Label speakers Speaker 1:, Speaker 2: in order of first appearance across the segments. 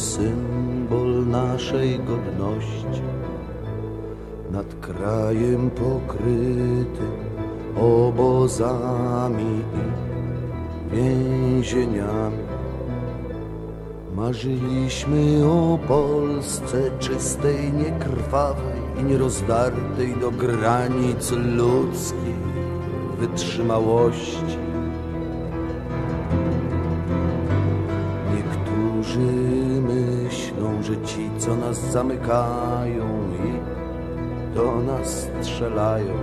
Speaker 1: symbol naszej godności. Nad krajem pokrytym obozami i więzieniami. Marzyliśmy o Polsce czystej, niekrwawej i nierozdartej do granic ludzkiej wytrzymałości. Niektórzy myślą, że ci, co nas zamykają i do nas strzelają,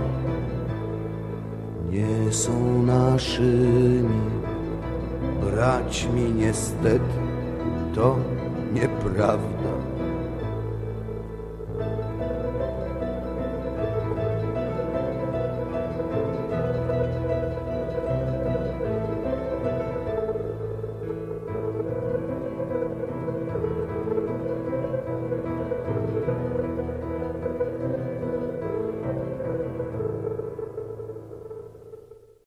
Speaker 1: nie są naszymi braćmi niestety to nieprawda.